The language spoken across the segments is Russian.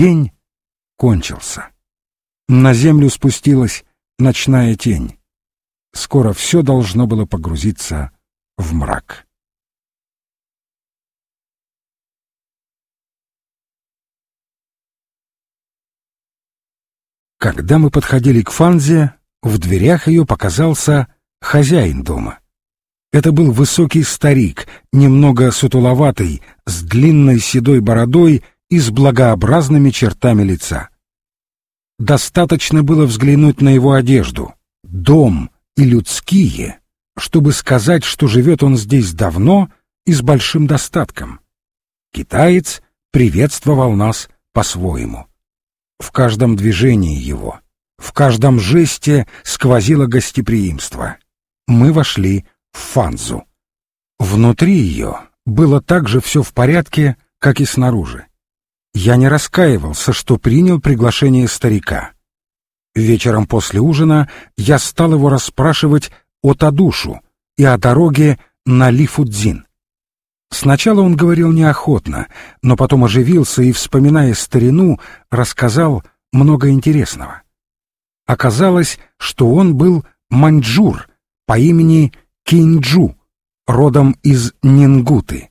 день кончился. На землю спустилась ночная тень. Скоро все должно было погрузиться в мрак. Когда мы подходили к Фанзе, в дверях ее показался хозяин дома. Это был высокий старик, немного сутуловатый, с длинной седой бородой и с благообразными чертами лица. Достаточно было взглянуть на его одежду, дом и людские, чтобы сказать, что живет он здесь давно и с большим достатком. Китаец приветствовал нас по-своему. В каждом движении его, в каждом жесте сквозило гостеприимство. Мы вошли в Фанзу. Внутри ее было так же все в порядке, как и снаружи. Я не раскаивался, что принял приглашение старика. Вечером после ужина я стал его расспрашивать о Тадушу и о дороге на Лифудзин. Сначала он говорил неохотно, но потом оживился и, вспоминая старину, рассказал много интересного. Оказалось, что он был маньчжур по имени Кинджу, родом из Нингуты.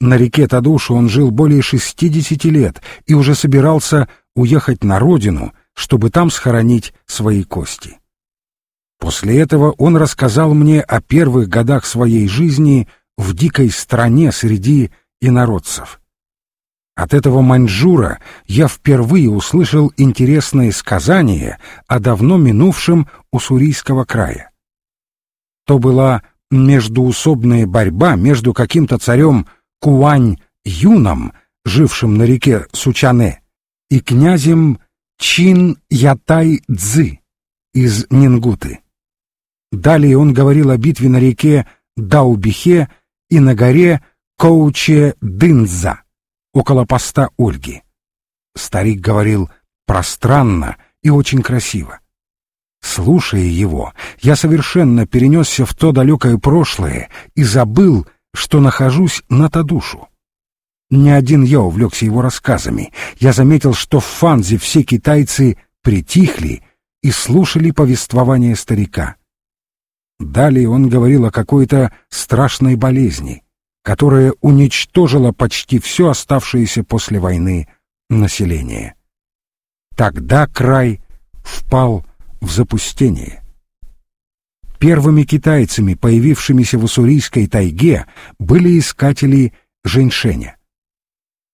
На реке Тадушу он жил более шестидесяти лет и уже собирался уехать на родину, чтобы там схоронить свои кости. После этого он рассказал мне о первых годах своей жизни в дикой стране среди инородцев. От этого маньчжура я впервые услышал интересные сказания о давно минувшем Уссурийского края. То была междуусобная борьба между каким-то царем Куань-Юном, жившим на реке Сучане, и князем Чин-Ятай-Цзы из Нингуты. Далее он говорил о битве на реке Даубихе и на горе Коуче-Дынза, около поста Ольги. Старик говорил пространно и очень красиво. Слушая его, я совершенно перенесся в то далекое прошлое и забыл, что нахожусь на Тадушу. Не один я увлекся его рассказами. Я заметил, что в Фанзе все китайцы притихли и слушали повествование старика. Далее он говорил о какой-то страшной болезни, которая уничтожила почти все оставшееся после войны население. Тогда край впал в запустение. Первыми китайцами, появившимися в уссурийской тайге, были искатели женьшеня.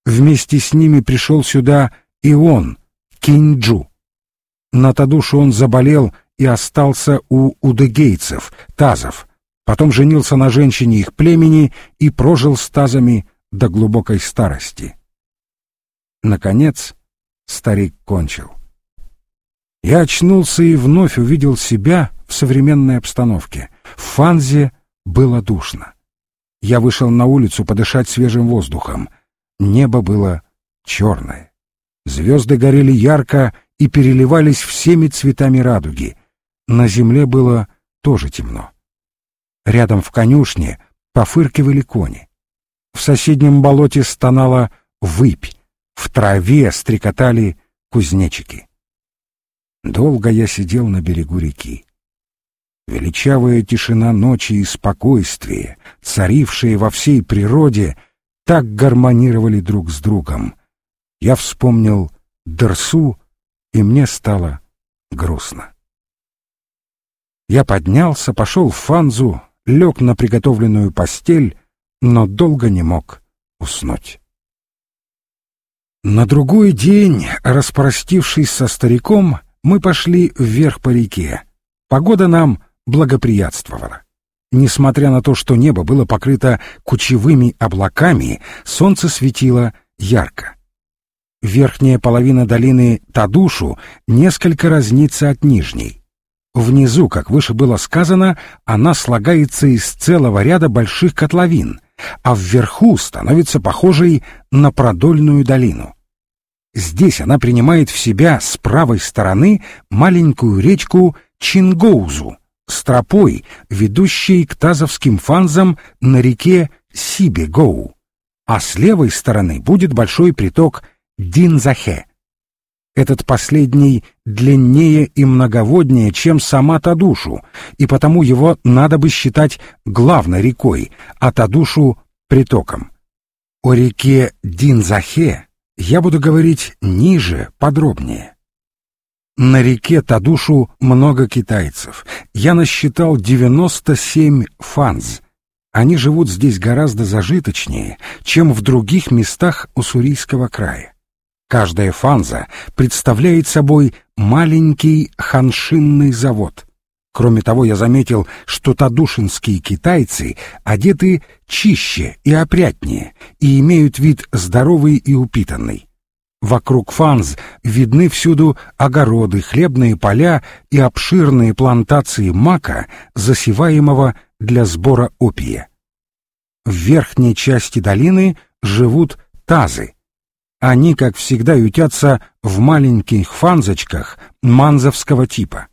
Вместе с ними пришел сюда и он, Кинджу. На Тадушу он заболел и остался у удыгейцев, тазов. Потом женился на женщине их племени и прожил с тазами до глубокой старости. Наконец старик кончил. Я очнулся и вновь увидел себя современной обстановке. В Фанзе было душно. Я вышел на улицу подышать свежим воздухом. Небо было черное. Звезды горели ярко и переливались всеми цветами радуги. На земле было тоже темно. Рядом в конюшне пофыркивали кони. В соседнем болоте стонала выпь, в траве стрекотали кузнечики. Долго я сидел на берегу реки. Величавая тишина ночи и спокойствие, царившие во всей природе, так гармонировали друг с другом. Я вспомнил Дерсу, и мне стало грустно. Я поднялся, пошел в фанзу, лег на приготовленную постель, но долго не мог уснуть. На другой день, распростившись со стариком, мы пошли вверх по реке. Погода нам благоприятствовала. Несмотря на то, что небо было покрыто кучевыми облаками, солнце светило ярко. Верхняя половина долины Тадушу несколько разнится от нижней. Внизу, как выше было сказано, она слагается из целого ряда больших котловин, а вверху становится похожей на продольную долину. Здесь она принимает в себя с правой стороны маленькую речку Чингоузу с тропой, ведущей к Тазовским фанзам на реке Сибегоу, а с левой стороны будет большой приток Динзахе. Этот последний длиннее и многоводнее, чем сама Тадушу, и потому его надо бы считать главной рекой, а Тадушу — притоком. О реке Динзахе я буду говорить ниже, подробнее. На реке Тадушу много китайцев. Я насчитал 97 фанз. Они живут здесь гораздо зажиточнее, чем в других местах Уссурийского края. Каждая фанза представляет собой маленький ханшинный завод. Кроме того, я заметил, что тадушинские китайцы одеты чище и опрятнее и имеют вид здоровый и упитанный. Вокруг фанз видны всюду огороды, хлебные поля и обширные плантации мака, засеваемого для сбора опия. В верхней части долины живут тазы, они, как всегда, ютятся в маленьких фанзочках манзовского типа.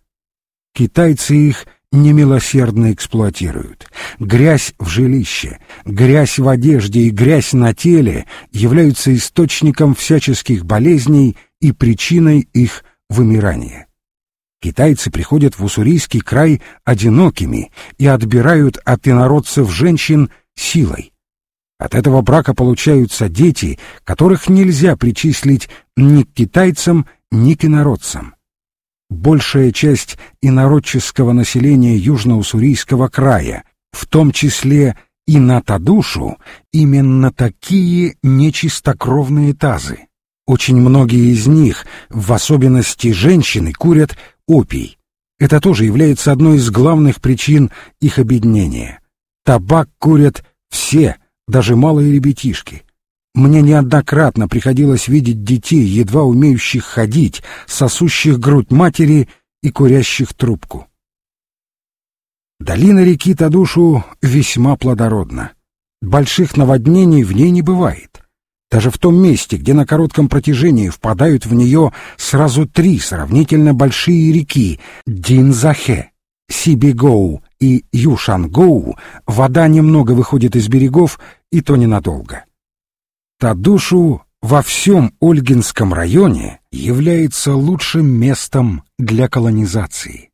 Китайцы их немилосердно эксплуатируют. Грязь в жилище, грязь в одежде и грязь на теле являются источником всяческих болезней и причиной их вымирания. Китайцы приходят в уссурийский край одинокими и отбирают от инородцев женщин силой. От этого брака получаются дети, которых нельзя причислить ни к китайцам, ни к инородцам. Большая часть инородческого населения Южно-Уссурийского края, в том числе и на Тадушу, именно такие нечистокровные тазы. Очень многие из них, в особенности женщины, курят опий. Это тоже является одной из главных причин их обеднения. Табак курят все, даже малые ребятишки. Мне неоднократно приходилось видеть детей, едва умеющих ходить, сосущих грудь матери и курящих трубку. Долина реки Тадушу весьма плодородна. Больших наводнений в ней не бывает. Даже в том месте, где на коротком протяжении впадают в нее сразу три сравнительно большие реки — Динзахе, Сибигоу и Юшангоу, вода немного выходит из берегов и то ненадолго. Тадушу во всем Ольгинском районе является лучшим местом для колонизации.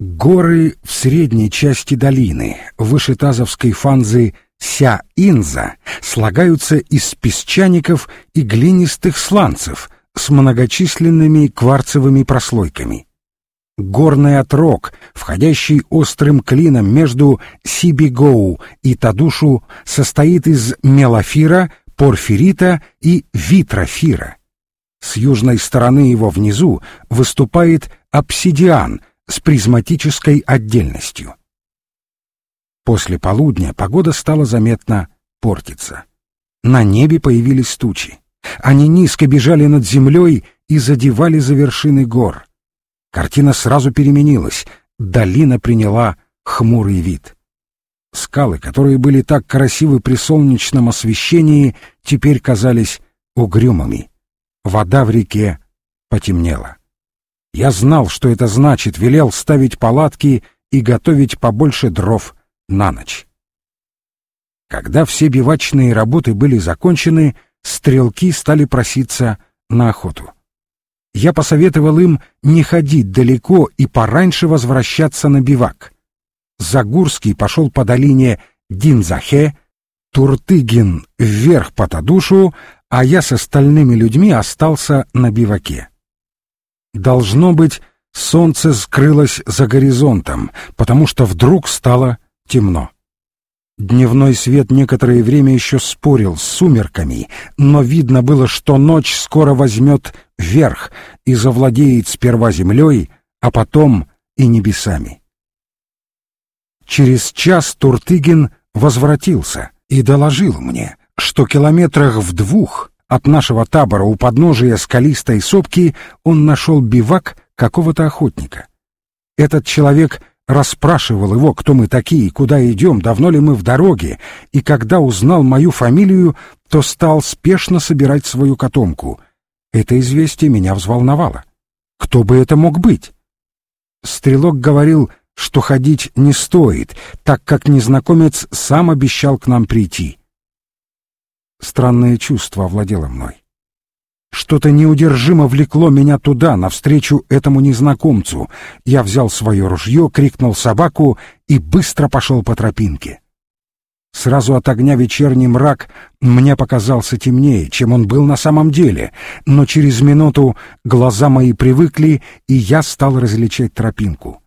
Горы в средней части долины, выше Тазовской фанзы Ся-Инза, слагаются из песчаников и глинистых сланцев с многочисленными кварцевыми прослойками. Горный отрог, входящий острым клином между Сибигоу и Тадушу, состоит из мелофира, порфирита и витрофира. С южной стороны его внизу выступает обсидиан с призматической отдельностью. После полудня погода стала заметно портиться. На небе появились тучи. Они низко бежали над землей и задевали за вершины гор. Картина сразу переменилась, долина приняла хмурый вид. Скалы, которые были так красивы при солнечном освещении, теперь казались угрюмыми. Вода в реке потемнела. Я знал, что это значит, велел ставить палатки и готовить побольше дров на ночь. Когда все бивачные работы были закончены, стрелки стали проситься на охоту я посоветовал им не ходить далеко и пораньше возвращаться на бивак. Загурский пошел по долине Динзахе, Туртыгин вверх по Тадушу, а я с остальными людьми остался на биваке. Должно быть, солнце скрылось за горизонтом, потому что вдруг стало темно. Дневной свет некоторое время еще спорил с сумерками, но видно было, что ночь скоро возьмет верх и завладеет сперва землей, а потом и небесами. Через час Туртыгин возвратился и доложил мне, что километрах в двух от нашего табора у подножия скалистой сопки он нашел бивак какого-то охотника. Этот человек — расспрашивал его, кто мы такие, куда идем, давно ли мы в дороге, и когда узнал мою фамилию, то стал спешно собирать свою котомку. Это известие меня взволновало. Кто бы это мог быть? Стрелок говорил, что ходить не стоит, так как незнакомец сам обещал к нам прийти. Странное чувство овладело мной. Что-то неудержимо влекло меня туда, навстречу этому незнакомцу. Я взял свое ружье, крикнул собаку и быстро пошел по тропинке. Сразу от огня вечерний мрак мне показался темнее, чем он был на самом деле, но через минуту глаза мои привыкли, и я стал различать тропинку.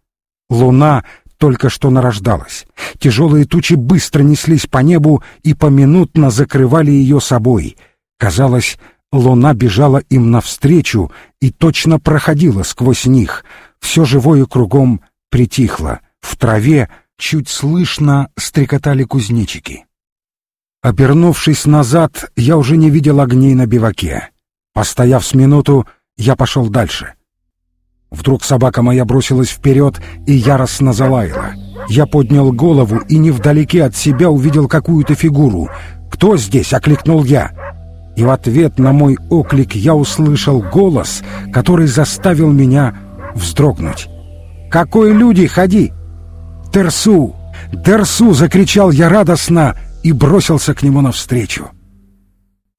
Луна только что нарождалась. Тяжелые тучи быстро неслись по небу и поминутно закрывали ее собой. Казалось, луна бежала им навстречу и точно проходила сквозь них. Все живое кругом притихло. В траве чуть слышно стрекотали кузнечики. Обернувшись назад, я уже не видел огней на биваке. Постояв с минуту, я пошел дальше. Вдруг собака моя бросилась вперед и яростно залаяла. Я поднял голову и невдалеке от себя увидел какую-то фигуру. «Кто здесь?» — окликнул я. И в ответ на мой оклик я услышал голос, который заставил меня вздрогнуть. «Какой люди, ходи!» «Дерсу! Дерсу!» — закричал я радостно и бросился к нему навстречу.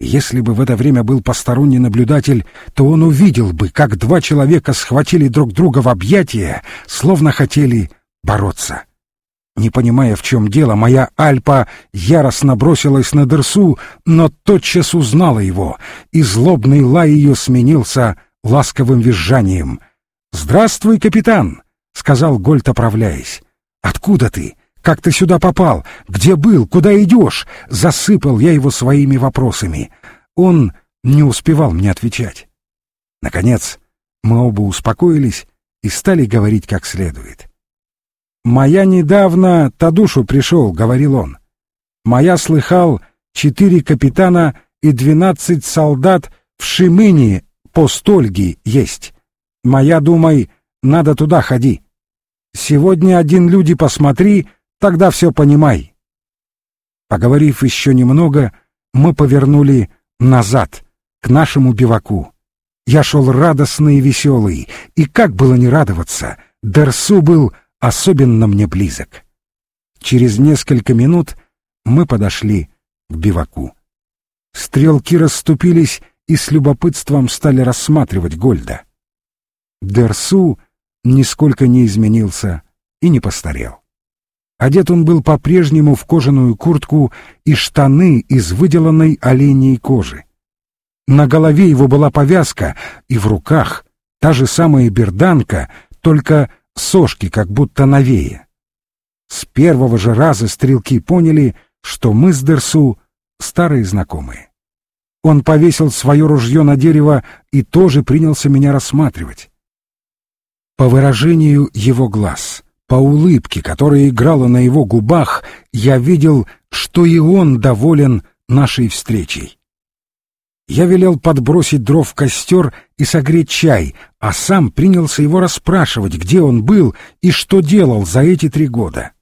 Если бы в это время был посторонний наблюдатель, то он увидел бы, как два человека схватили друг друга в объятия, словно хотели бороться. Не понимая, в чем дело, моя Альпа яростно бросилась на Дерсу, но тотчас узнала его, и злобный лай ее сменился ласковым визжанием. «Здравствуй, капитан!» — сказал Гольд, оправляясь. «Откуда ты? Как ты сюда попал? Где был? Куда идешь?» Засыпал я его своими вопросами. Он не успевал мне отвечать. Наконец, мы оба успокоились и стали говорить как следует. «Моя недавно Тадушу пришел», — говорил он. «Моя слыхал четыре капитана и двенадцать солдат в Шимыне по Стольги есть. Моя, думай, надо туда ходи». Сегодня один люди посмотри, тогда все понимай. Поговорив еще немного, мы повернули назад, к нашему биваку. Я шел радостный и веселый, и как было не радоваться, Дерсу был особенно мне близок. Через несколько минут мы подошли к биваку. Стрелки расступились и с любопытством стали рассматривать Гольда. Дерсу нисколько не изменился и не постарел. Одет он был по-прежнему в кожаную куртку и штаны из выделанной оленей кожи. На голове его была повязка, и в руках та же самая берданка, только сошки как будто новее. С первого же раза стрелки поняли, что мы с Дерсу старые знакомые. Он повесил свое ружье на дерево и тоже принялся меня рассматривать. По выражению его глаз, по улыбке, которая играла на его губах, я видел, что и он доволен нашей встречей. Я велел подбросить дров в костер и согреть чай, а сам принялся его расспрашивать, где он был и что делал за эти три года.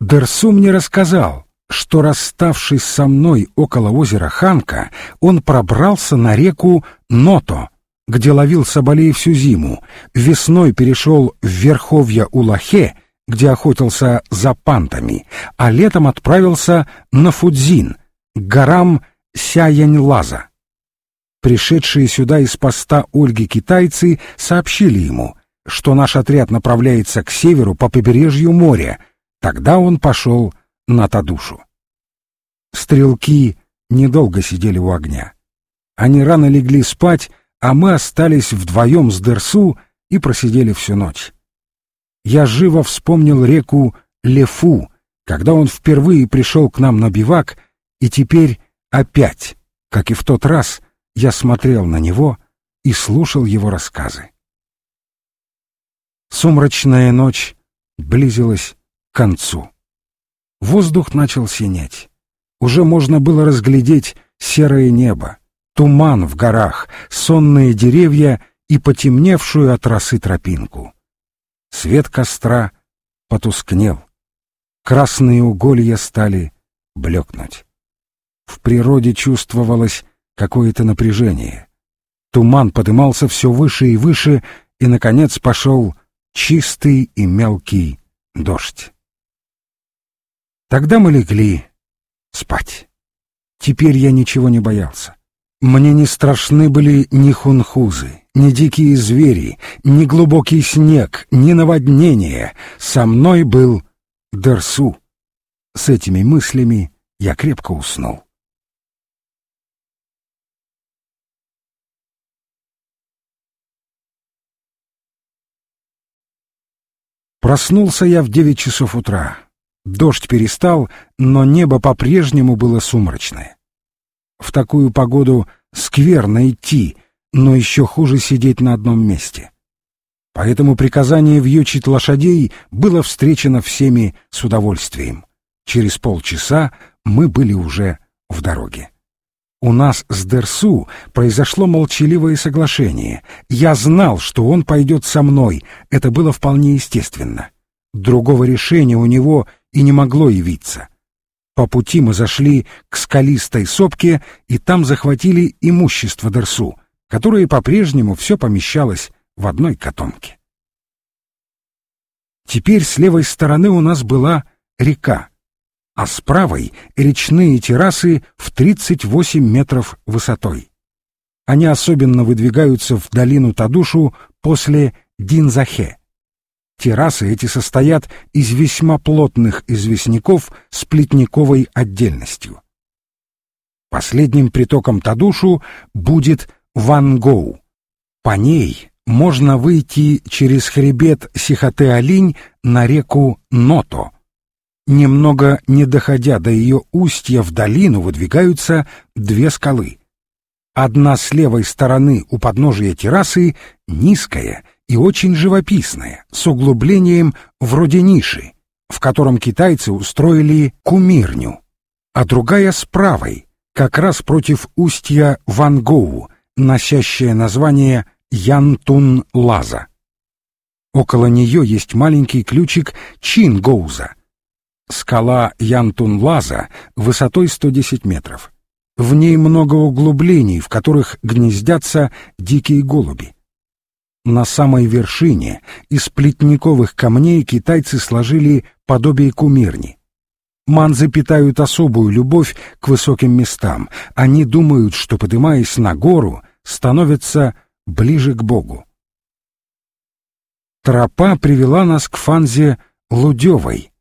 Дерсу мне рассказал, что, расставшись со мной около озера Ханка, он пробрался на реку Ното — где ловил соболей всю зиму, весной перешел в верховья Улахе, где охотился за пантами, а летом отправился на Фудзин, к горам Сяянь-Лаза. Пришедшие сюда из поста Ольги китайцы сообщили ему, что наш отряд направляется к северу по побережью моря. Тогда он пошел на Тадушу. Стрелки недолго сидели у огня. Они рано легли спать, а мы остались вдвоем с Дерсу и просидели всю ночь. Я живо вспомнил реку Лефу, когда он впервые пришел к нам на бивак, и теперь опять, как и в тот раз, я смотрел на него и слушал его рассказы. Сумрачная ночь близилась к концу. Воздух начал синеть. Уже можно было разглядеть серое небо туман в горах, сонные деревья и потемневшую от росы тропинку. Свет костра потускнел. Красные уголья стали блекнуть. В природе чувствовалось какое-то напряжение. Туман подымался все выше и выше, и, наконец, пошел чистый и мелкий дождь. Тогда мы легли спать. Теперь я ничего не боялся. Мне не страшны были ни хунхузы, ни дикие звери, ни глубокий снег, ни наводнение. Со мной был Дерсу. С этими мыслями я крепко уснул. Проснулся я в девять часов утра. Дождь перестал, но небо по-прежнему было сумрачное. В такую погоду скверно идти, но еще хуже сидеть на одном месте. Поэтому приказание вьючить лошадей было встречено всеми с удовольствием. Через полчаса мы были уже в дороге. У нас с Дерсу произошло молчаливое соглашение. Я знал, что он пойдет со мной, это было вполне естественно. Другого решения у него и не могло явиться. По пути мы зашли к скалистой сопке и там захватили имущество Дерсу, которое по-прежнему все помещалось в одной котомке. Теперь с левой стороны у нас была река, а с правой — речные террасы в 38 метров высотой. Они особенно выдвигаются в долину Тадушу после Динзахе. Террасы эти состоят из весьма плотных известняков с плетниковой отдельностью. Последним притоком Тадушу будет Вангоу. По ней можно выйти через хребет Сихоте-Алинь на реку Ното. Немного не доходя до ее устья в долину выдвигаются две скалы. Одна с левой стороны у подножия террасы низкая — и очень живописное, с углублением вроде ниши, в котором китайцы устроили кумирню, а другая с правой, как раз против устья Вангоу, носящая название Янтун-Лаза. Около нее есть маленький ключик Чингоуза. Скала Янтун-Лаза высотой 110 метров. В ней много углублений, в которых гнездятся дикие голуби. На самой вершине из плетниковых камней китайцы сложили подобие кумирни. Манзы питают особую любовь к высоким местам. Они думают, что, поднимаясь на гору, становятся ближе к Богу. Тропа привела нас к фанзе Лудевой,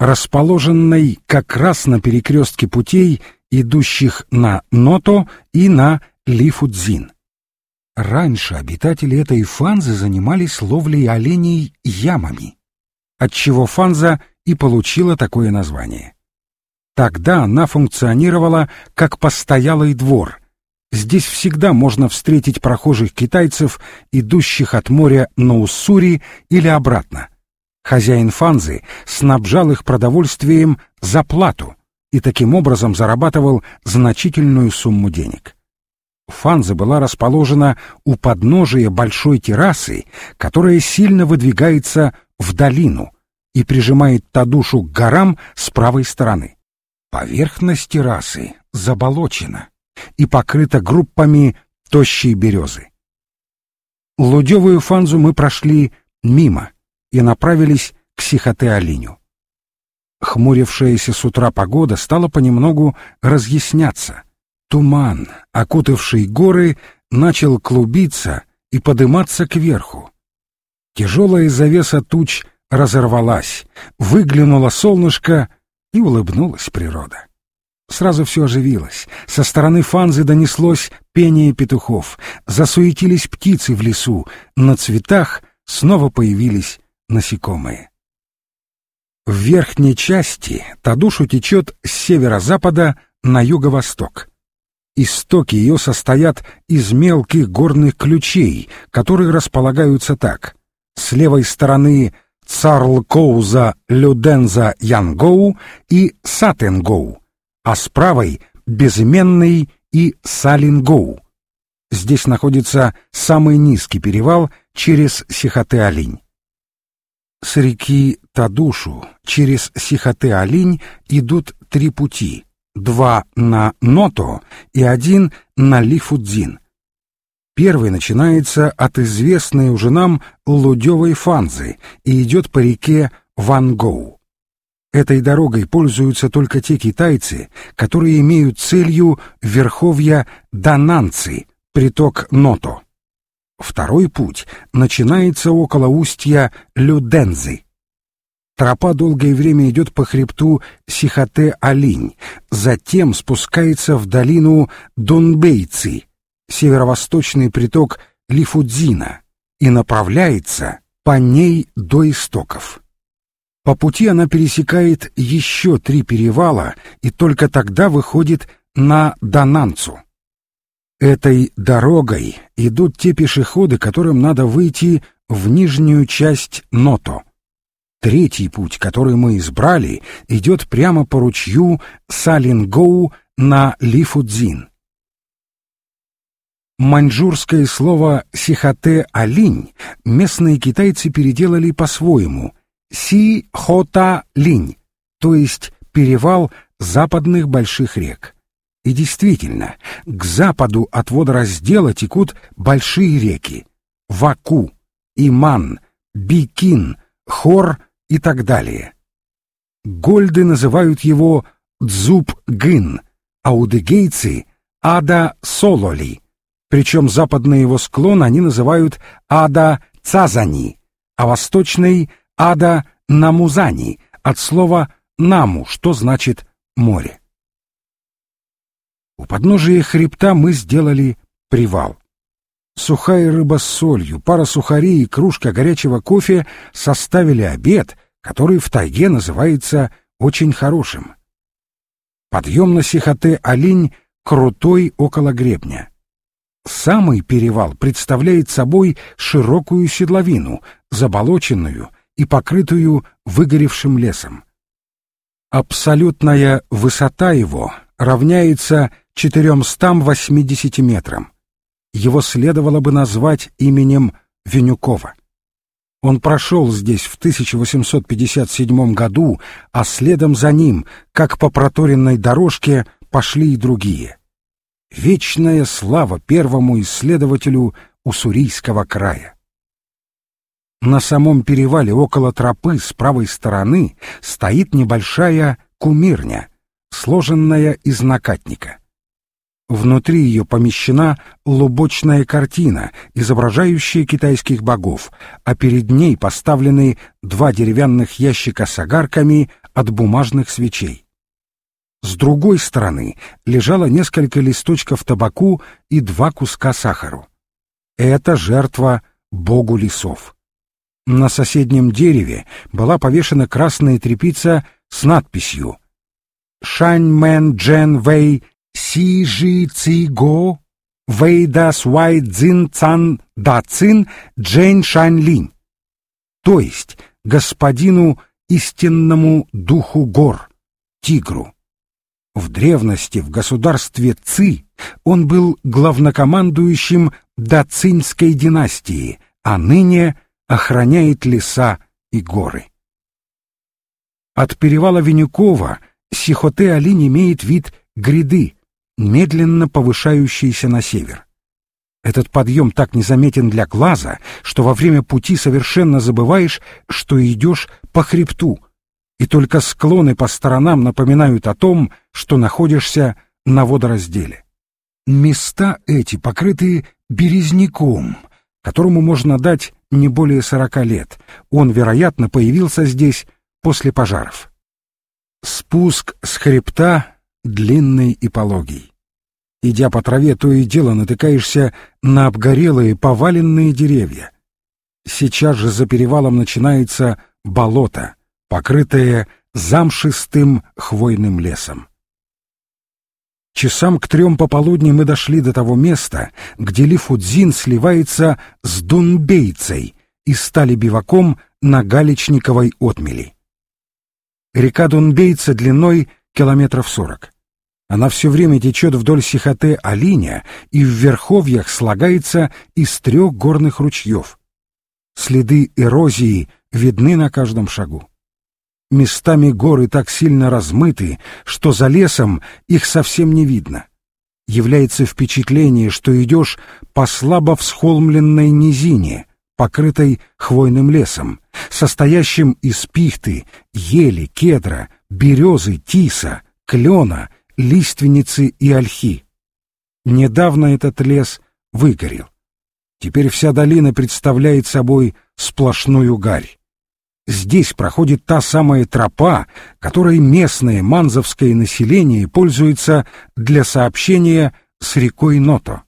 расположенной как раз на перекрестке путей, идущих на Ното и на Лифудзин. Раньше обитатели этой фанзы занимались ловлей оленей ямами, отчего фанза и получила такое название. Тогда она функционировала как постоялый двор. Здесь всегда можно встретить прохожих китайцев, идущих от моря на Уссури или обратно. Хозяин фанзы снабжал их продовольствием за плату и таким образом зарабатывал значительную сумму денег. Фанза была расположена у подножия большой террасы, которая сильно выдвигается в долину и прижимает Тадушу к горам с правой стороны. Поверхность террасы заболочена и покрыта группами тощей березы. Лудевую фанзу мы прошли мимо и направились к Сихоте-Алиню. Хмурившаяся с утра погода стала понемногу разъясняться — Туман, окутавший горы, начал клубиться и подыматься кверху. Тяжелая завеса туч разорвалась, выглянуло солнышко и улыбнулась природа. Сразу все оживилось. Со стороны фанзы донеслось пение петухов. Засуетились птицы в лесу. На цветах снова появились насекомые. В верхней части Тадушу течет с северо-запада на юго-восток. Истоки ее состоят из мелких горных ключей, которые располагаются так. С левой стороны Царлкоуза Люденза Янгоу и Сатенгоу, а с правой — Безыменный и Салингоу. Здесь находится самый низкий перевал через Сихоте-Алинь. С реки Тадушу через Сихоте-Алинь идут три пути — два на Ното и один на Лифудзин. Первый начинается от известной уже нам Лудевой Фанзы и идет по реке Вангоу. Этой дорогой пользуются только те китайцы, которые имеют целью верховья Дананцы, приток Ното. Второй путь начинается около устья Людензы. Тропа долгое время идет по хребту Сихоте-Алинь, затем спускается в долину Донбейцы, северо-восточный приток Лифудзина, и направляется по ней до истоков. По пути она пересекает еще три перевала и только тогда выходит на Дананцу. Этой дорогой идут те пешеходы, которым надо выйти в нижнюю часть Ното. Третий путь, который мы избрали, идет прямо по ручью Салингоу на Лифудзин. Маньчжурское слово «сихоте-алинь» местные китайцы переделали по-своему «си-хота-линь», то есть перевал западных больших рек. И действительно, к западу от водораздела текут большие реки — Ваку, Иман, Бикин, Хор и так далее. Гольды называют его Дзуб-гын, а удыгейцы — Ада-сололи — причем западный его склон они называют Ада-Цазани, а восточный — Ада-Намузани, от слова «наму», что значит «море». У подножия хребта мы сделали привал. Сухая рыба с солью, пара сухарей и кружка горячего кофе составили обед, который в тайге называется очень хорошим. Подъем на Сихоте-Алинь крутой около гребня. Самый перевал представляет собой широкую седловину, заболоченную и покрытую выгоревшим лесом. Абсолютная высота его равняется 480 метрам. Его следовало бы назвать именем Венюкова. Он прошел здесь в 1857 году, а следом за ним, как по проторенной дорожке, пошли и другие. Вечная слава первому исследователю Уссурийского края. На самом перевале около тропы с правой стороны стоит небольшая кумирня, сложенная из накатника. Внутри ее помещена лубочная картина, изображающая китайских богов, а перед ней поставлены два деревянных ящика с огарками от бумажных свечей. С другой стороны лежало несколько листочков табаку и два куска сахару. Это жертва богу лесов. На соседнем дереве была повешена красная тряпица с надписью «Шань Мэн Джен Вэй Си Жи Ци Го Вэй Да Суай Цзин Цан Да Цин Джен Шань Линь», то есть господину истинному духу гор, тигру. В древности в государстве Ци он был главнокомандующим Дацинской династии, а ныне охраняет леса и горы. От перевала Венюкова Сихоте-Алинь имеет вид гряды, медленно повышающейся на север. Этот подъем так незаметен для глаза, что во время пути совершенно забываешь, что идешь по хребту — и только склоны по сторонам напоминают о том, что находишься на водоразделе. Места эти покрыты березняком, которому можно дать не более сорока лет. Он, вероятно, появился здесь после пожаров. Спуск с хребта длинный и пологий. Идя по траве, то и дело натыкаешься на обгорелые поваленные деревья. Сейчас же за перевалом начинается болото — покрытое замшистым хвойным лесом. Часам к трем пополудни мы дошли до того места, где Лифудзин сливается с Дунбейцей и стали биваком на Галичниковой отмели. Река Дунбейца длиной километров сорок. Она все время течет вдоль Сихоте-Алиня и в верховьях слагается из трех горных ручьев. Следы эрозии видны на каждом шагу. Местами горы так сильно размыты, что за лесом их совсем не видно. Является впечатление, что идешь по слабо всхолмленной низине, покрытой хвойным лесом, состоящим из пихты, ели, кедра, березы, тиса, клена, лиственницы и ольхи. Недавно этот лес выгорел. Теперь вся долина представляет собой сплошную гарь. Здесь проходит та самая тропа, которой местное манзовское население пользуется для сообщения с рекой Ното.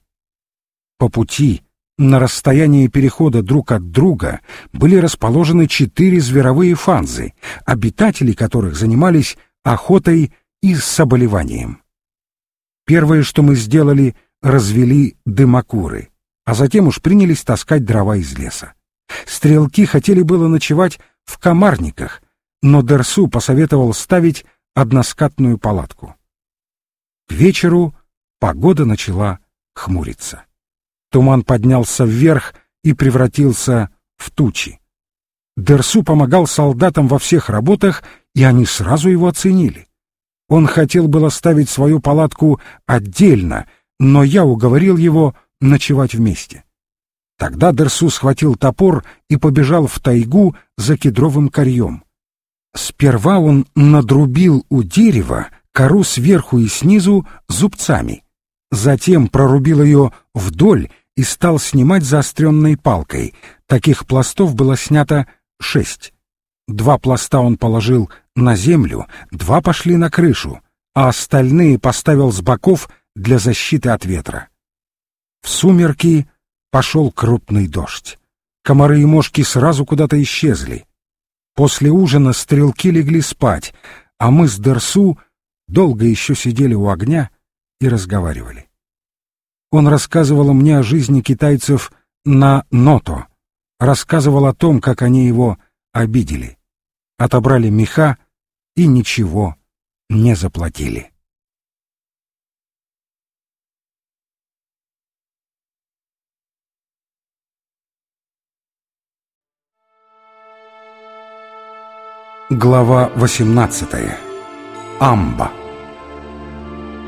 По пути, на расстоянии перехода друг от друга, были расположены четыре зверовые фанзы, обитатели которых занимались охотой и соболеванием. Первое, что мы сделали, развели дымокуры, а затем уж принялись таскать дрова из леса. Стрелки хотели было ночевать в комарниках, но Дерсу посоветовал ставить односкатную палатку. К вечеру погода начала хмуриться. Туман поднялся вверх и превратился в тучи. Дерсу помогал солдатам во всех работах, и они сразу его оценили. Он хотел было ставить свою палатку отдельно, но я уговорил его ночевать вместе. Тогда Дерсу схватил топор и побежал в тайгу за кедровым корьем. Сперва он надрубил у дерева кору сверху и снизу зубцами, затем прорубил ее вдоль и стал снимать заостренной палкой. Таких пластов было снято шесть. Два пласта он положил на землю, два пошли на крышу, а остальные поставил с боков для защиты от ветра. В сумерки пошел крупный дождь. Комары и мошки сразу куда-то исчезли. После ужина стрелки легли спать, а мы с Дерсу долго еще сидели у огня и разговаривали. Он рассказывал мне о жизни китайцев на Ното, рассказывал о том, как они его обидели, отобрали меха и ничего не заплатили. Глава 18. Амба.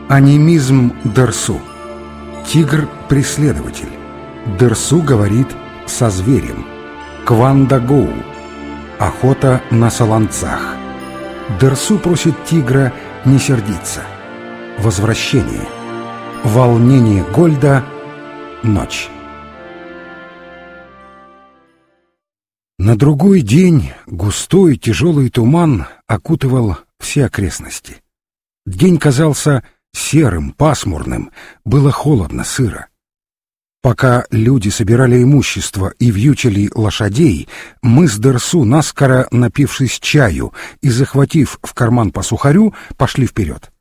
Анимизм Дерсу. Тигр-преследователь. Дерсу говорит со зверем. Квандагоу. Охота на солонцах. Дерсу просит тигра не сердиться. Возвращение. Волнение Гольда. Ночь. На другой день густой тяжелый туман окутывал все окрестности. День казался серым, пасмурным, было холодно, сыро. Пока люди собирали имущество и вьючили лошадей, мы с Дерсу, наскоро напившись чаю и захватив в карман по сухарю, пошли вперед.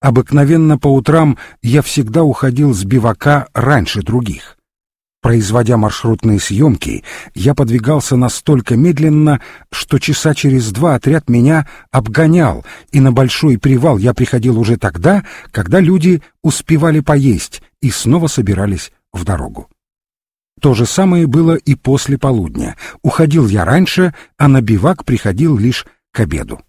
Обыкновенно по утрам я всегда уходил с бивака раньше других. Производя маршрутные съемки, я подвигался настолько медленно, что часа через два отряд меня обгонял, и на большой привал я приходил уже тогда, когда люди успевали поесть и снова собирались в дорогу. То же самое было и после полудня. Уходил я раньше, а на бивак приходил лишь к обеду.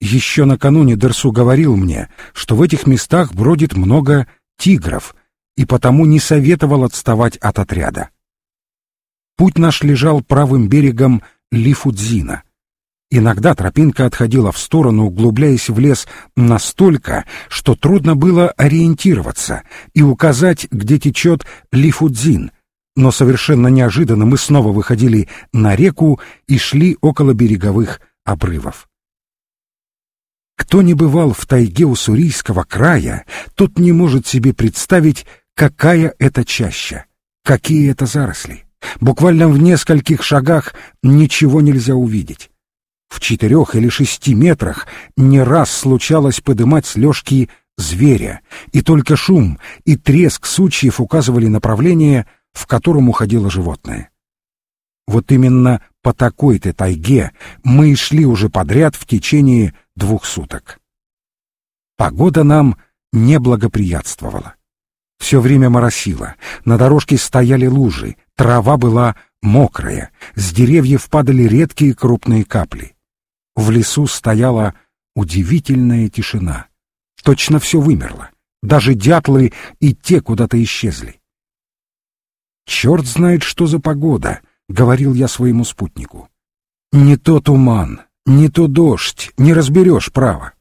Еще накануне Дерсу говорил мне, что в этих местах бродит много тигров, и потому не советовал отставать от отряда. Путь наш лежал правым берегом Лифудзина. Иногда тропинка отходила в сторону, углубляясь в лес настолько, что трудно было ориентироваться и указать, где течет Лифудзин, но совершенно неожиданно мы снова выходили на реку и шли около береговых обрывов. Кто не бывал в тайге Уссурийского края, тот не может себе представить, Какая это чаща? Какие это заросли? Буквально в нескольких шагах ничего нельзя увидеть. В четырех или шести метрах не раз случалось подымать с лёжки зверя, и только шум и треск сучьев указывали направление, в котором уходило животное. Вот именно по такой-то тайге мы и шли уже подряд в течение двух суток. Погода нам не благоприятствовала. Все время моросило, на дорожке стояли лужи, трава была мокрая, с деревьев падали редкие крупные капли. В лесу стояла удивительная тишина. Точно все вымерло, даже дятлы и те куда-то исчезли. «Черт знает, что за погода», — говорил я своему спутнику. «Не то туман, не то дождь, не разберешь право.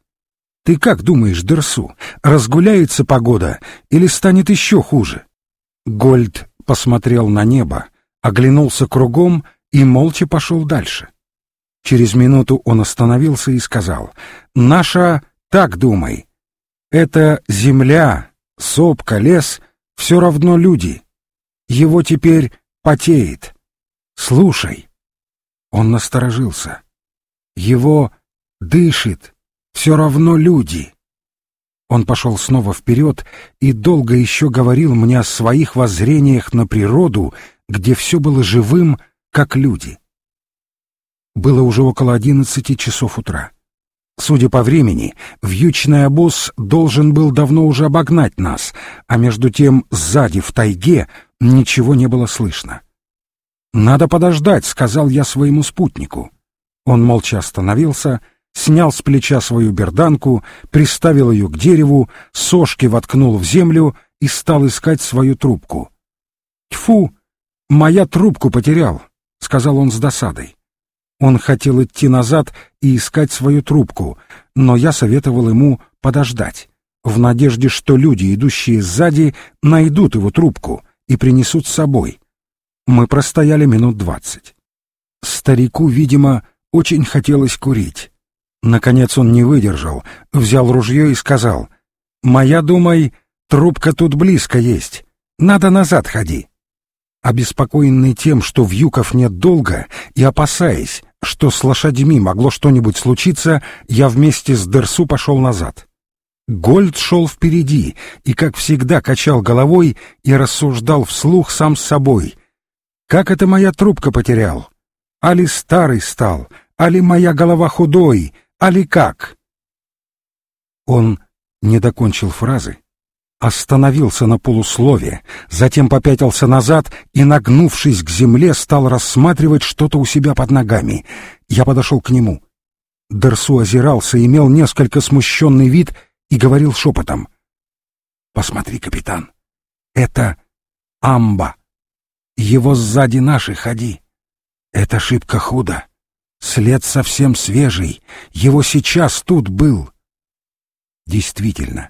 Ты как думаешь, Дерсу, разгуляется погода или станет еще хуже?» Гольд посмотрел на небо, оглянулся кругом и молча пошел дальше. Через минуту он остановился и сказал, «Наша, так думай, это земля, сопка, лес, все равно люди. Его теперь потеет. Слушай». Он насторожился. «Его дышит, все равно люди». Он пошел снова вперед и долго еще говорил мне о своих воззрениях на природу, где все было живым, как люди. Было уже около одиннадцати часов утра. Судя по времени, вьючный обоз должен был давно уже обогнать нас, а между тем сзади, в тайге, ничего не было слышно. «Надо подождать», — сказал я своему спутнику. Он молча остановился, снял с плеча свою берданку, приставил ее к дереву, сошки воткнул в землю и стал искать свою трубку. «Тьфу! Моя трубку потерял», — сказал он с досадой. Он хотел идти назад и искать свою трубку, но я советовал ему подождать, в надежде, что люди, идущие сзади, найдут его трубку и принесут с собой. Мы простояли минут двадцать. Старику, видимо, очень хотелось курить. Наконец он не выдержал, взял ружье и сказал, «Моя, думай, трубка тут близко есть, надо назад ходи». Обеспокоенный тем, что вьюков нет долго, и опасаясь, что с лошадьми могло что-нибудь случиться, я вместе с Дерсу пошел назад. Гольд шел впереди и, как всегда, качал головой и рассуждал вслух сам с собой. «Как это моя трубка потерял? Али старый стал? Али моя голова худой? Али как?» Он не докончил фразы, остановился на полуслове, затем попятился назад и, нагнувшись к земле, стал рассматривать что-то у себя под ногами. Я подошел к нему. Дерсу озирался, имел несколько смущенный вид и говорил шепотом. «Посмотри, капитан, это амба. Его сзади наши ходи. Это ошибка худо. След совсем свежий, его сейчас тут был». Действительно,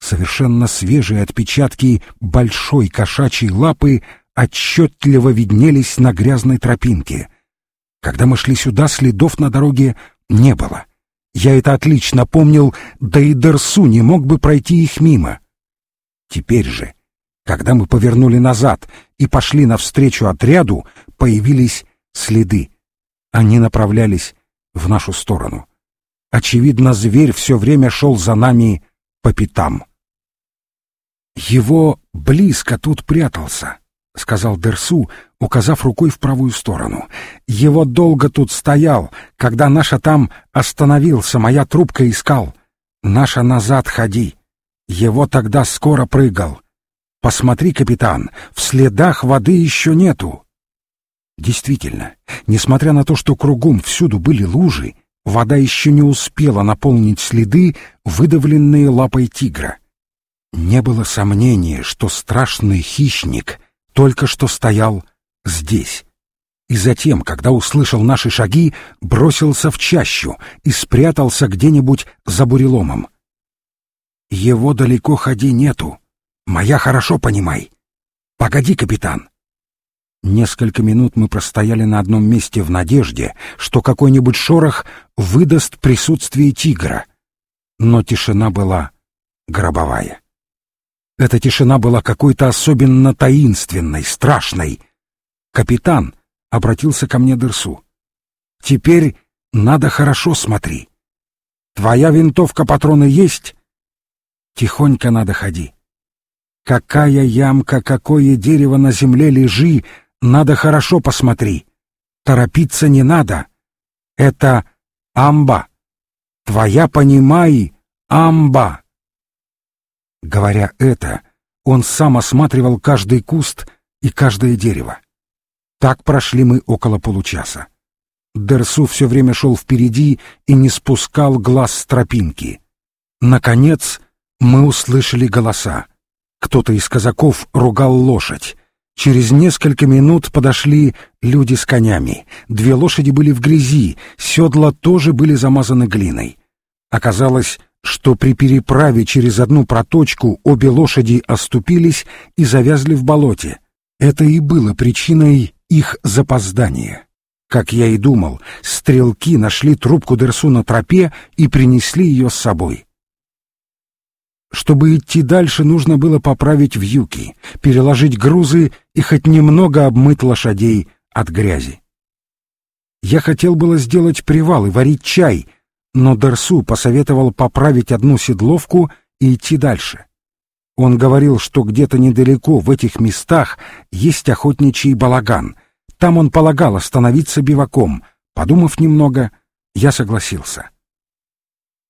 Совершенно свежие отпечатки большой кошачьей лапы отчетливо виднелись на грязной тропинке. Когда мы шли сюда, следов на дороге не было. Я это отлично помнил, да и Дерсу не мог бы пройти их мимо. Теперь же, когда мы повернули назад и пошли навстречу отряду, появились следы. Они направлялись в нашу сторону. Очевидно, зверь все время шел за нами по пятам. «Его близко тут прятался», — сказал Дерсу, указав рукой в правую сторону. «Его долго тут стоял, когда наша там остановился, моя трубка искал. Наша назад ходи. Его тогда скоро прыгал. Посмотри, капитан, в следах воды еще нету». Действительно, несмотря на то, что кругом всюду были лужи, вода еще не успела наполнить следы, выдавленные лапой тигра. Не было сомнения, что страшный хищник только что стоял здесь. И затем, когда услышал наши шаги, бросился в чащу и спрятался где-нибудь за буреломом. Его далеко ходи нету. Моя хорошо понимай. Погоди, капитан. Несколько минут мы простояли на одном месте в надежде, что какой-нибудь шорох выдаст присутствие тигра. Но тишина была гробовая. Эта тишина была какой-то особенно таинственной, страшной. «Капитан», — обратился ко мне Дерсу, — «теперь надо хорошо смотри. Твоя винтовка патроны есть? Тихонько надо ходи. Какая ямка, какое дерево на земле лежи, надо хорошо посмотри. Торопиться не надо. Это амба. Твоя, понимай, амба. Говоря это, он сам осматривал каждый куст и каждое дерево. Так прошли мы около получаса. Дерсу все время шел впереди и не спускал глаз с тропинки. Наконец мы услышали голоса. Кто-то из казаков ругал лошадь. Через несколько минут подошли люди с конями. Две лошади были в грязи, седла тоже были замазаны глиной. Оказалось, что при переправе через одну проточку обе лошади оступились и завязли в болоте. Это и было причиной их запоздания. Как я и думал, стрелки нашли трубку Дерсу на тропе и принесли ее с собой. Чтобы идти дальше, нужно было поправить вьюки, переложить грузы и хоть немного обмыть лошадей от грязи. Я хотел было сделать привал и варить чай, но Дерсу посоветовал поправить одну седловку и идти дальше. Он говорил, что где-то недалеко в этих местах есть охотничий балаган. Там он полагал остановиться биваком. Подумав немного, я согласился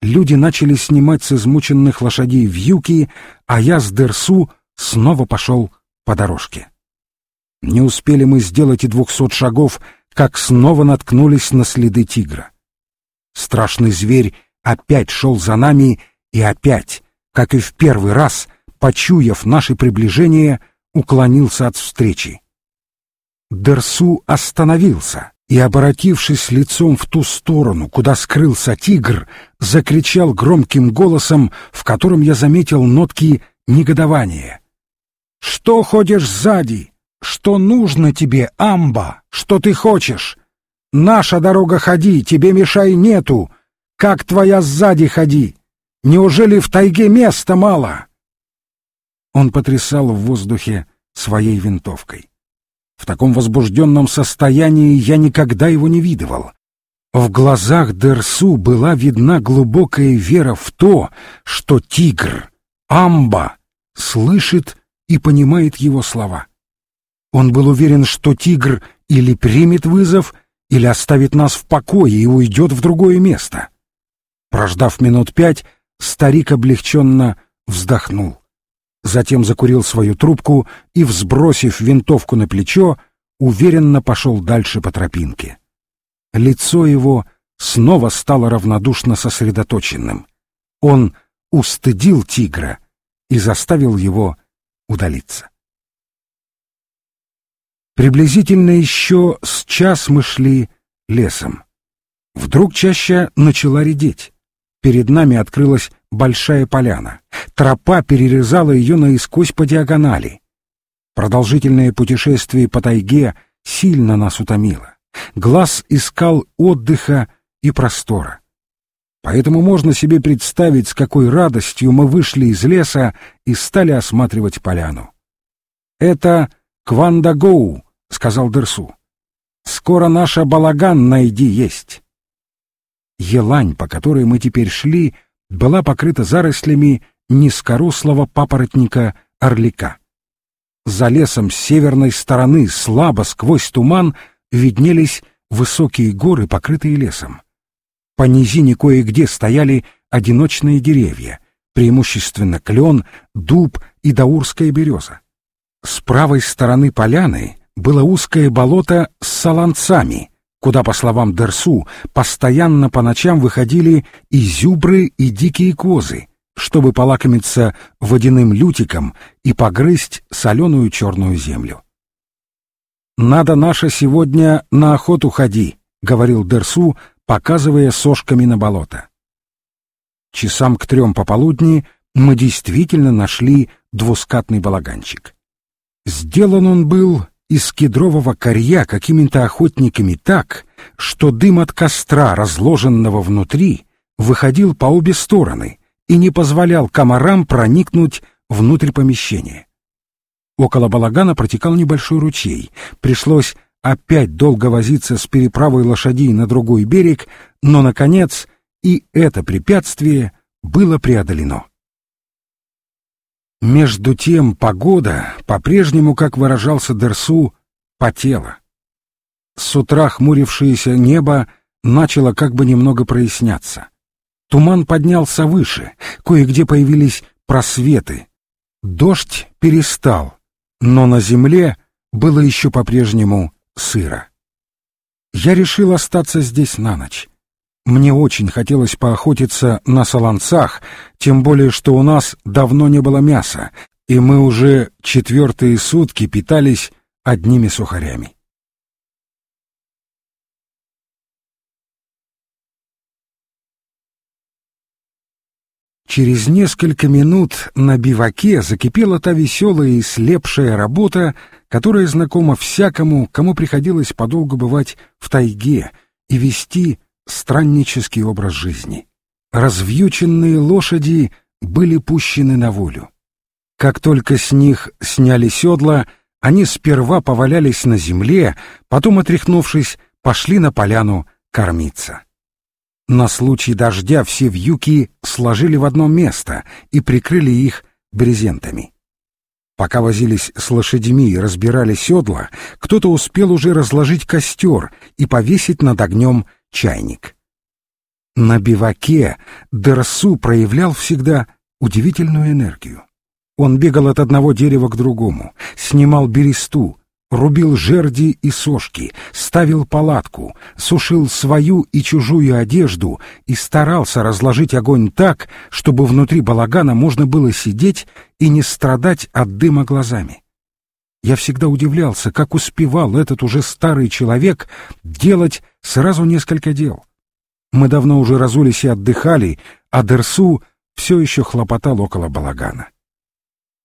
люди начали снимать с измученных лошадей вьюки, а я с Дерсу снова пошел по дорожке. Не успели мы сделать и двухсот шагов, как снова наткнулись на следы тигра. Страшный зверь опять шел за нами и опять, как и в первый раз, почуяв наше приближение, уклонился от встречи. Дерсу остановился и, обратившись лицом в ту сторону, куда скрылся тигр, закричал громким голосом, в котором я заметил нотки негодования. «Что ходишь сзади? Что нужно тебе, амба? Что ты хочешь? Наша дорога ходи, тебе мешай нету. Как твоя сзади ходи? Неужели в тайге места мало?» Он потрясал в воздухе своей винтовкой. В таком возбужденном состоянии я никогда его не видывал. В глазах Дерсу была видна глубокая вера в то, что тигр, амба, слышит и понимает его слова. Он был уверен, что тигр или примет вызов, или оставит нас в покое и уйдет в другое место. Прождав минут пять, старик облегченно вздохнул затем закурил свою трубку и, взбросив винтовку на плечо, уверенно пошел дальше по тропинке. Лицо его снова стало равнодушно сосредоточенным. Он устыдил тигра и заставил его удалиться. Приблизительно еще с час мы шли лесом. Вдруг чаще начала редеть. Перед нами открылась большая поляна. Тропа перерезала ее наискось по диагонали. Продолжительное путешествие по тайге сильно нас утомило. Глаз искал отдыха и простора. Поэтому можно себе представить, с какой радостью мы вышли из леса и стали осматривать поляну. «Это Квандагоу», — сказал Дерсу. «Скоро наша балаган найди есть». Елань, по которой мы теперь шли, была покрыта зарослями низкорослого папоротника орлика. За лесом с северной стороны слабо сквозь туман виднелись высокие горы, покрытые лесом. По низине кое-где стояли одиночные деревья, преимущественно клен, дуб и даурская береза. С правой стороны поляны было узкое болото с солонцами, куда, по словам Дерсу, постоянно по ночам выходили и зюбры, и дикие козы, чтобы полакомиться водяным лютиком и погрызть соленую черную землю. «Надо наше сегодня на охоту ходи», — говорил Дерсу, показывая сошками на болото. Часам к трем пополудни мы действительно нашли двускатный балаганчик. Сделан он был из кедрового корья какими-то охотниками так, что дым от костра, разложенного внутри, выходил по обе стороны и не позволял комарам проникнуть внутрь помещения. Около балагана протекал небольшой ручей. Пришлось опять долго возиться с переправой лошадей на другой берег, но, наконец, и это препятствие было преодолено. Между тем погода, по-прежнему, как выражался Дерсу, потела. С утра хмурившееся небо начало как бы немного проясняться. Туман поднялся выше, кое-где появились просветы. Дождь перестал, но на земле было еще по-прежнему сыро. Я решил остаться здесь на ночь. Мне очень хотелось поохотиться на солонцах, тем более что у нас давно не было мяса, и мы уже четвертые сутки питались одними сухарями. Через несколько минут на биваке закипела та веселая и слепшая работа, которая знакома всякому, кому приходилось подолгу бывать в тайге и вести страннический образ жизни. Развьюченные лошади были пущены на волю. Как только с них сняли седла, они сперва повалялись на земле, потом, отряхнувшись, пошли на поляну кормиться. На случай дождя все вьюки сложили в одно место и прикрыли их брезентами. Пока возились с лошадьми и разбирали седла, кто-то успел уже разложить костер и повесить над огнем чайник. На биваке Дерсу проявлял всегда удивительную энергию. Он бегал от одного дерева к другому, снимал бересту, рубил жерди и сошки, ставил палатку, сушил свою и чужую одежду и старался разложить огонь так, чтобы внутри балагана можно было сидеть и не страдать от дыма глазами. Я всегда удивлялся, как успевал этот уже старый человек делать сразу несколько дел. Мы давно уже разулись и отдыхали, а Дерсу все еще хлопотал около балагана.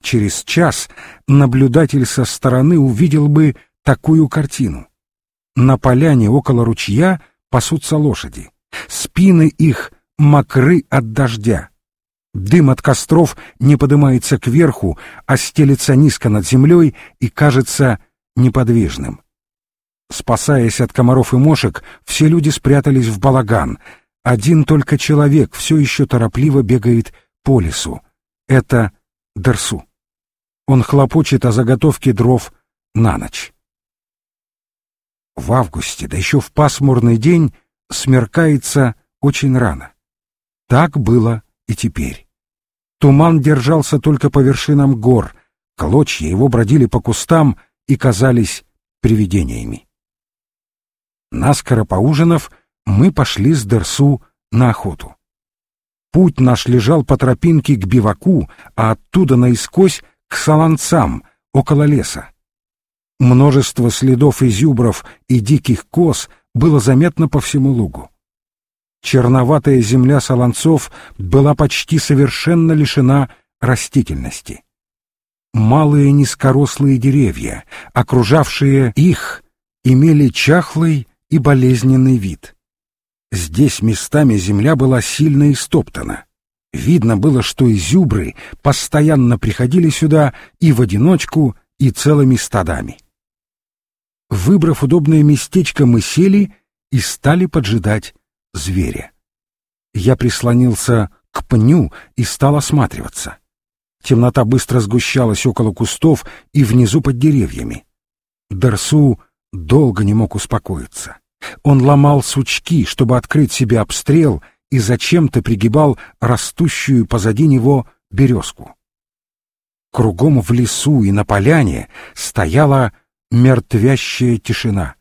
Через час наблюдатель со стороны увидел бы такую картину. На поляне около ручья пасутся лошади. Спины их мокры от дождя. Дым от костров не поднимается кверху, а стелется низко над землей и кажется неподвижным. Спасаясь от комаров и мошек, все люди спрятались в балаган. Один только человек все еще торопливо бегает по лесу. Это Дерсу. Он хлопочет о заготовке дров на ночь. В августе, да еще в пасмурный день, смеркается очень рано. Так было и теперь. Туман держался только по вершинам гор, клочья его бродили по кустам и казались привидениями. Наскоро поужинав, мы пошли с Дерсу на охоту. Путь наш лежал по тропинке к биваку, а оттуда наискось к солонцам около леса. Множество следов изюбров и диких коз было заметно по всему лугу. Черноватая земля солонцов была почти совершенно лишена растительности. Малые низкорослые деревья, окружавшие их, имели чахлый и болезненный вид. Здесь местами земля была сильно истоптана. Видно было, что изюбры постоянно приходили сюда и в одиночку, и целыми стадами. Выбрав удобное местечко, мы сели и стали поджидать зверя. Я прислонился к пню и стал осматриваться. Темнота быстро сгущалась около кустов и внизу под деревьями. Дарсу долго не мог успокоиться. Он ломал сучки, чтобы открыть себе обстрел, и зачем-то пригибал растущую позади него березку. Кругом в лесу и на поляне стояла мертвящая тишина,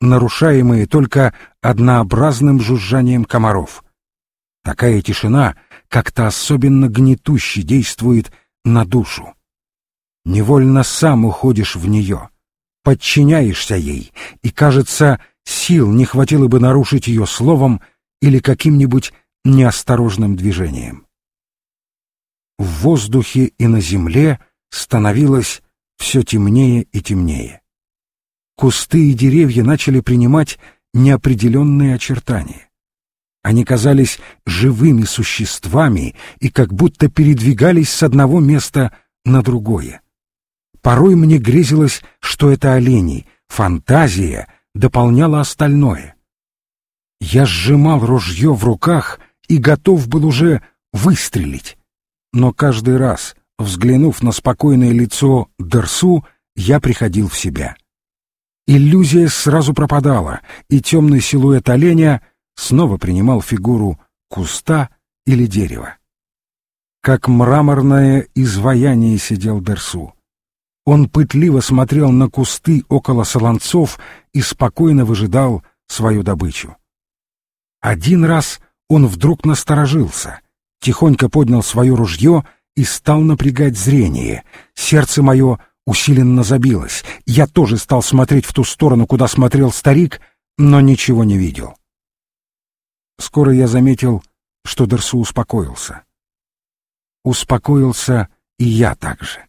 нарушаемая только однообразным жужжанием комаров. Такая тишина как-то особенно гнетуще действует на душу. Невольно сам уходишь в нее, подчиняешься ей, и, кажется, сил не хватило бы нарушить ее словом или каким-нибудь неосторожным движением. В воздухе и на земле становилось все темнее и темнее. Кусты и деревья начали принимать неопределенные очертания. Они казались живыми существами и как будто передвигались с одного места на другое. Порой мне грезилось, что это олени, фантазия дополняла остальное. Я сжимал ружье в руках и готов был уже выстрелить. Но каждый раз, взглянув на спокойное лицо Дерсу, я приходил в себя. Иллюзия сразу пропадала, и темный силуэт оленя снова принимал фигуру куста или дерева. Как мраморное изваяние сидел Дерсу. Он пытливо смотрел на кусты около солонцов и спокойно выжидал свою добычу. Один раз он вдруг насторожился, тихонько поднял свое ружье и стал напрягать зрение. Сердце мое усиленно забилось. Я тоже стал смотреть в ту сторону, куда смотрел старик, но ничего не видел. Скоро я заметил, что Дерсу успокоился. Успокоился и я также.